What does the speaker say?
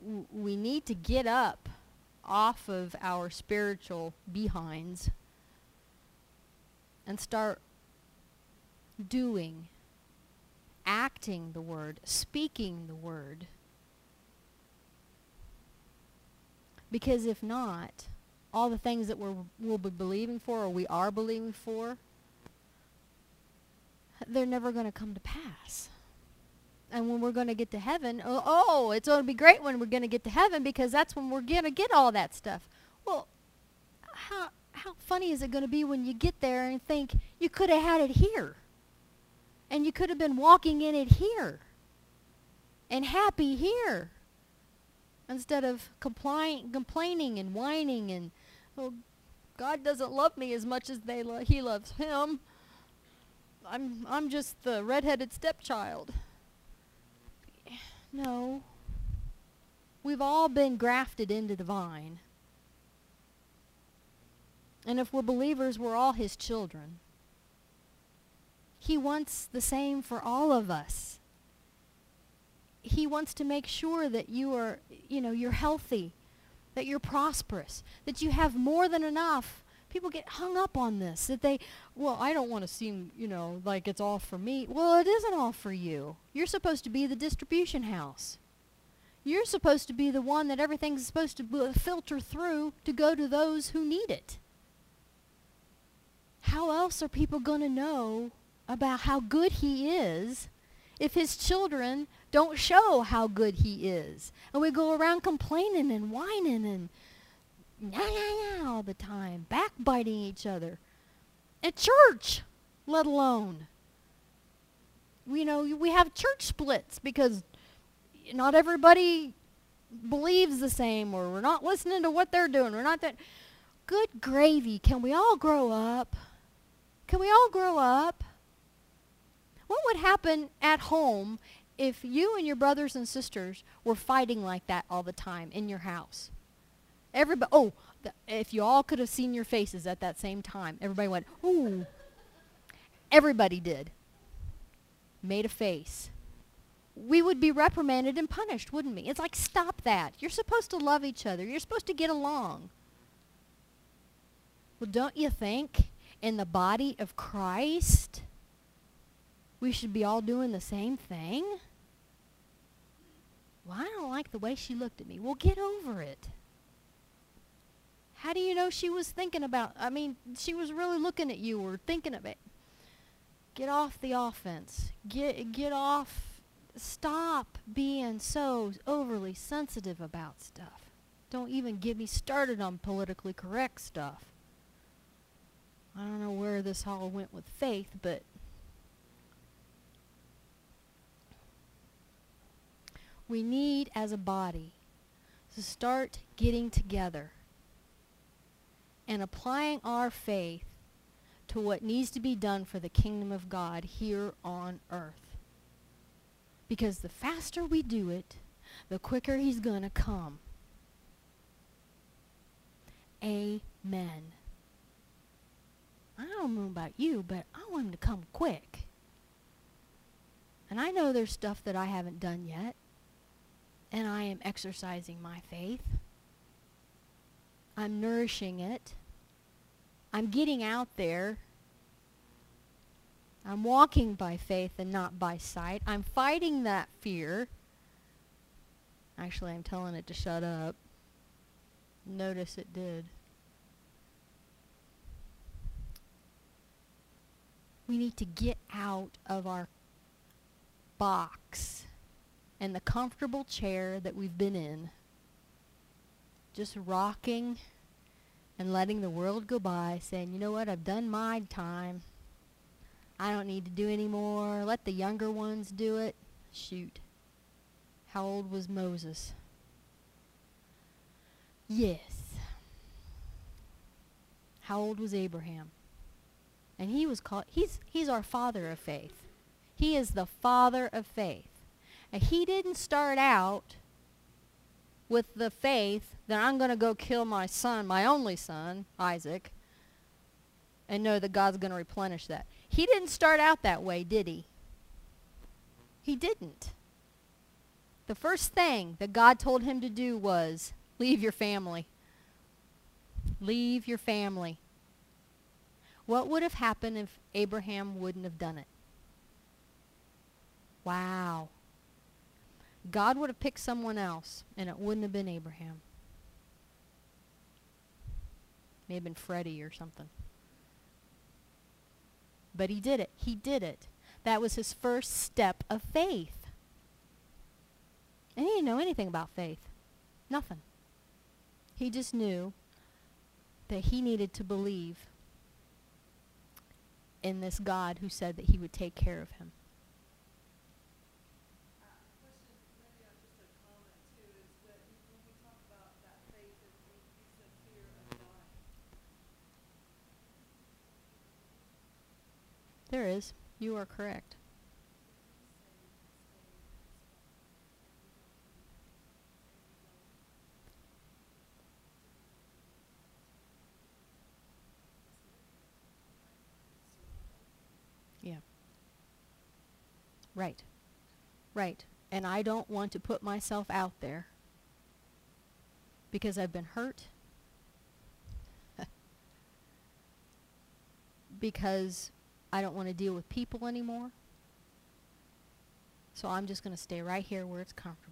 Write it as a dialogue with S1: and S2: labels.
S1: we need to get up off of our spiritual behinds and start doing, acting the word, speaking the word. Because if not, all the things that we're, we'll be believing for or we are believing for, they're never going to come to pass. And when we're going to get to heaven, oh, oh it's going to be great when we're going to get to heaven because that's when we're going to get all that stuff. Well, how, how funny is it going to be when you get there and think you could have had it here? And you could have been walking in it here and happy here instead of complying, complaining and whining and, oh, God doesn't love me as much as they lo- he loves him. I'm, I'm just the redheaded stepchild. No. We've all been grafted into the vine. And if we're believers, we're all his children. He wants the same for all of us. He wants to make sure that you are, you know, you're healthy, that you're prosperous, that you have more than enough. People get hung up on this, that they, well, I don't want to seem, you know, like it's all for me. Well, it isn't all for you. You're supposed to be the distribution house. You're supposed to be the one that everything's supposed to filter through to go to those who need it. How else are people going to know about how good he is if his children don't show how good he is? And we go around complaining and whining and nah, nah, nah all the time, backbiting each other. At church, let alone. You know, we have church splits because not everybody believes the same or we're not listening to what they're doing. We're not that good gravy. Can we all grow up? Can we all grow up? What would happen at home if you and your brothers and sisters were fighting like that all the time in your house? Everybody, oh, the, if you all could have seen your faces at that same time, everybody went, ooh. Everybody did. Made a face. We would be reprimanded and punished, wouldn't we? It's like, stop that. You're supposed to love each other. You're supposed to get along. Well, don't you think in the body of Christ we should be all doing the same thing? Well, I don't like the way she looked at me. Well, get over it. How do you know she was thinking about, I mean, she was really looking at you or thinking of it. Get off the offense. Get, get off, stop being so overly sensitive about stuff. Don't even get me started on politically correct stuff. I don't know where this all went with faith, but we need as a body to start getting together and applying our faith to what needs to be done for the kingdom of God here on earth. Because the faster we do it, the quicker he's going to come. Amen. I don't know about you, but I want him to come quick. And I know there's stuff that I haven't done yet. And I am exercising my faith. I'm nourishing it. I'm getting out there. I'm walking by faith and not by sight. I'm fighting that fear. Actually, I'm telling it to shut up. Notice it did. We need to get out of our box and the comfortable chair that we've been in. Just rocking and letting the world go by, saying, you know what, I've done my time. I don't need to do any more. Let the younger ones do it. Shoot. How old was Moses? Yes. How old was Abraham? And he was called he's he's our father of faith. He is the father of faith. And he didn't start out with the faith that I'm going to go kill my son, my only son, Isaac, and know that God's going to replenish that. He didn't start out that way, did he? He didn't. the first thing that God told him to do was leave your family. Leave your family. What would have happened if Abraham wouldn't have done it? Wow. God would have picked someone else, and it wouldn't have been Abraham. May have been Freddie or something. But he did it. He did it. That was his first step of faith. And he didn't know anything about faith. Nothing. He just knew that he needed to believe in this God who said that he would take care of him. There is. You are correct. Yeah. Right. Right. And I don't want to put myself out there because I've been hurt. because I don't want to deal with people anymore. So I'm just going to stay right here where it's comfortable.